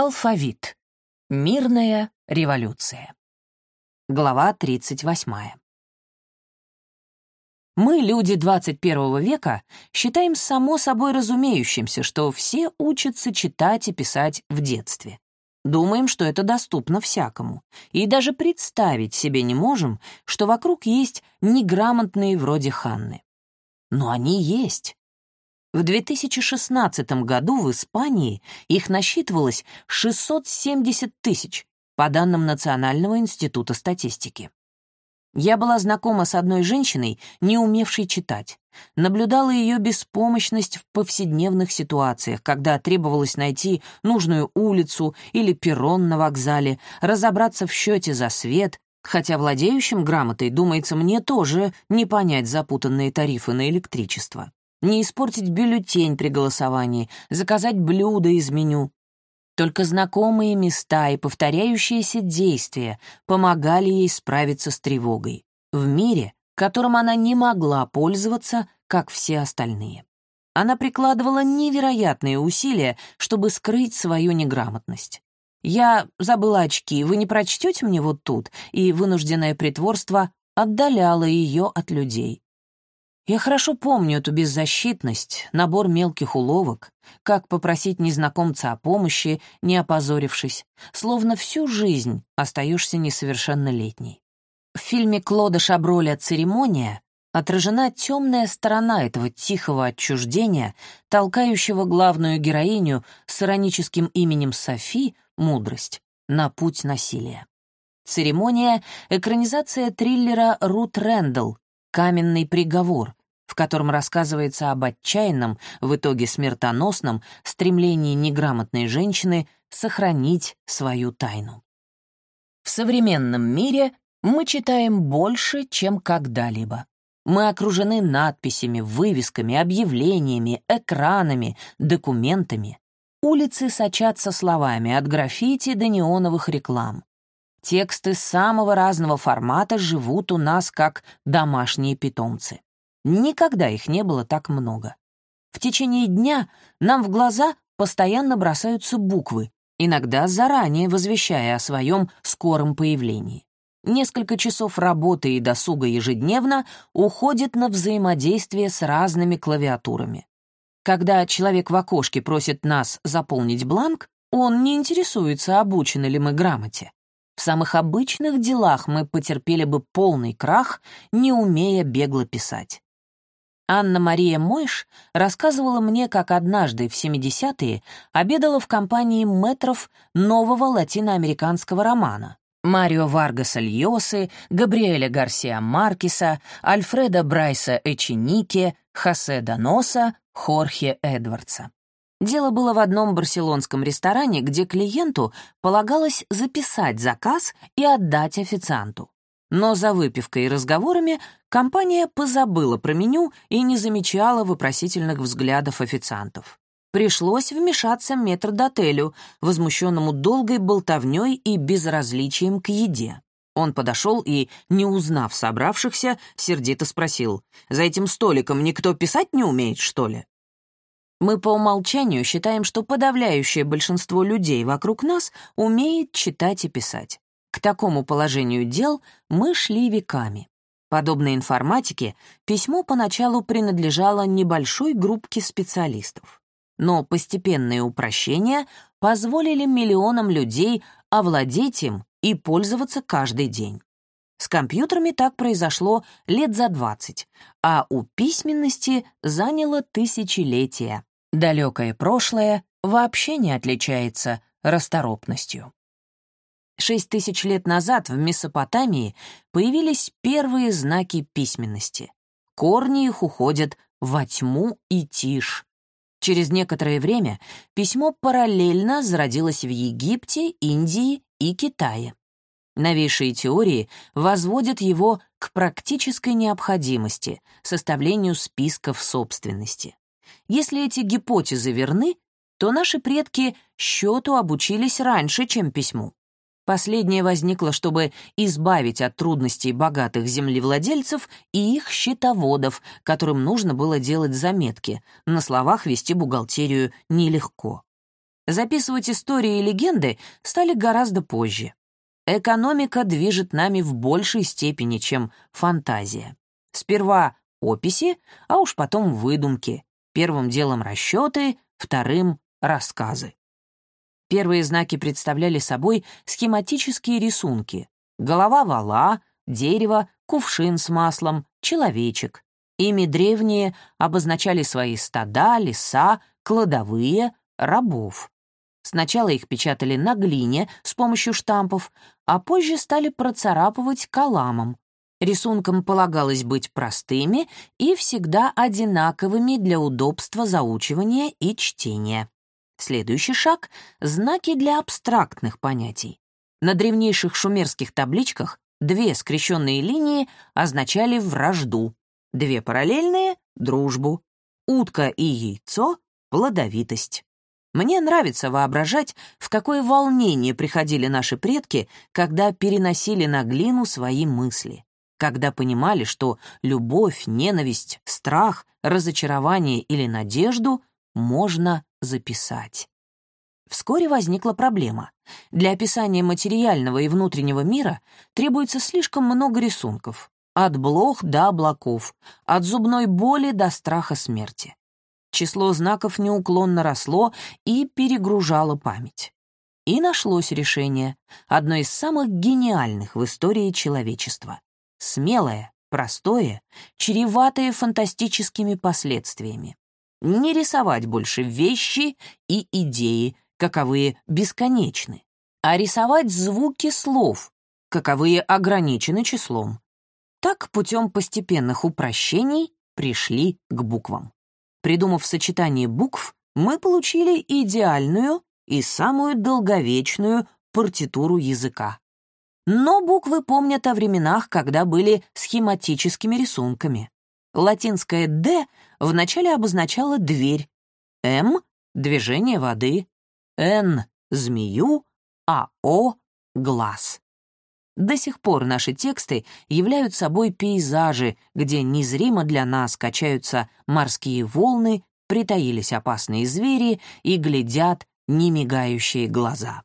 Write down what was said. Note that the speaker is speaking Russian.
Алфавит. Мирная революция. Глава 38. Мы, люди 21 века, считаем само собой разумеющимся, что все учатся читать и писать в детстве. Думаем, что это доступно всякому. И даже представить себе не можем, что вокруг есть неграмотные вроде Ханны. Но они есть. В 2016 году в Испании их насчитывалось 670 тысяч, по данным Национального института статистики. Я была знакома с одной женщиной, не умевшей читать. Наблюдала ее беспомощность в повседневных ситуациях, когда требовалось найти нужную улицу или перрон на вокзале, разобраться в счете за свет, хотя владеющим грамотой, думается, мне тоже не понять запутанные тарифы на электричество не испортить бюллетень при голосовании, заказать блюдо из меню. Только знакомые места и повторяющиеся действия помогали ей справиться с тревогой в мире, которым она не могла пользоваться, как все остальные. Она прикладывала невероятные усилия, чтобы скрыть свою неграмотность. «Я забыла очки, вы не прочтете мне вот тут?» И вынужденное притворство отдаляло ее от людей. Я хорошо помню эту беззащитность, набор мелких уловок, как попросить незнакомца о помощи, не опозорившись, словно всю жизнь остаешься несовершеннолетней. В фильме Клода Шаброля «Церемония» отражена темная сторона этого тихого отчуждения, толкающего главную героиню с ироническим именем Софи, мудрость, на путь насилия. «Церемония» — экранизация триллера Рут Рэндалл «Каменный приговор», в котором рассказывается об отчаянном, в итоге смертоносном, стремлении неграмотной женщины сохранить свою тайну. В современном мире мы читаем больше, чем когда-либо. Мы окружены надписями, вывесками, объявлениями, экранами, документами. Улицы сочатся словами от граффити до неоновых реклам. Тексты самого разного формата живут у нас как домашние питомцы. Никогда их не было так много. В течение дня нам в глаза постоянно бросаются буквы, иногда заранее возвещая о своем скором появлении. Несколько часов работы и досуга ежедневно уходит на взаимодействие с разными клавиатурами. Когда человек в окошке просит нас заполнить бланк, он не интересуется, обучены ли мы грамоте. В самых обычных делах мы потерпели бы полный крах, не умея бегло писать. Анна-Мария Мойш рассказывала мне, как однажды в 70-е обедала в компании метров нового латиноамериканского романа. Марио Варгаса Льосы, Габриэля Гарсиа Маркеса, Альфреда Брайса Эченике, Хосе Доноса, Хорхе Эдвардса. Дело было в одном барселонском ресторане, где клиенту полагалось записать заказ и отдать официанту. Но за выпивкой и разговорами компания позабыла про меню и не замечала вопросительных взглядов официантов. Пришлось вмешаться метрдотелю, возмущенному долгой болтовней и безразличием к еде. Он подошел и, не узнав собравшихся, сердито спросил, «За этим столиком никто писать не умеет, что ли?» Мы по умолчанию считаем, что подавляющее большинство людей вокруг нас умеет читать и писать. К такому положению дел мы шли веками. Подобно информатике, письмо поначалу принадлежало небольшой группке специалистов. Но постепенные упрощения позволили миллионам людей овладеть им и пользоваться каждый день. С компьютерами так произошло лет за 20, а у письменности заняло тысячелетия. Далекое прошлое вообще не отличается расторопностью. Шесть тысяч лет назад в Месопотамии появились первые знаки письменности. Корни их уходят во тьму и тишь. Через некоторое время письмо параллельно зародилось в Египте, Индии и Китае. Новейшие теории возводят его к практической необходимости, составлению списков собственности. Если эти гипотезы верны, то наши предки счету обучились раньше, чем письму. Последнее возникло, чтобы избавить от трудностей богатых землевладельцев и их счетоводов, которым нужно было делать заметки. На словах вести бухгалтерию нелегко. Записывать истории и легенды стали гораздо позже. Экономика движет нами в большей степени, чем фантазия. Сперва описи, а уж потом выдумки. Первым делом расчеты, вторым — рассказы. Первые знаки представляли собой схематические рисунки. Голова вала, дерево, кувшин с маслом, человечек. Ими древние обозначали свои стада, леса, кладовые, рабов. Сначала их печатали на глине с помощью штампов, а позже стали процарапывать каламом. Рисункам полагалось быть простыми и всегда одинаковыми для удобства заучивания и чтения. Следующий шаг — знаки для абстрактных понятий. На древнейших шумерских табличках две скрещенные линии означали вражду, две параллельные — дружбу, утка и яйцо — плодовитость. Мне нравится воображать, в какое волнение приходили наши предки, когда переносили на глину свои мысли, когда понимали, что любовь, ненависть, страх, разочарование или надежду можно записать. Вскоре возникла проблема. Для описания материального и внутреннего мира требуется слишком много рисунков. От блох до облаков, от зубной боли до страха смерти. Число знаков неуклонно росло и перегружало память. И нашлось решение, одно из самых гениальных в истории человечества. Смелое, простое, чреватое фантастическими последствиями не рисовать больше вещи и идеи, каковые бесконечны, а рисовать звуки слов, каковые ограничены числом. Так, путем постепенных упрощений пришли к буквам. Придумав сочетание букв, мы получили идеальную и самую долговечную партитуру языка. Но буквы помнят о временах, когда были схематическими рисунками. Латинское «д» вначале обозначало дверь, «м» — движение воды, «н» — змею, а «о» — глаз. До сих пор наши тексты являются собой пейзажи, где незримо для нас качаются морские волны, притаились опасные звери и глядят немигающие глаза.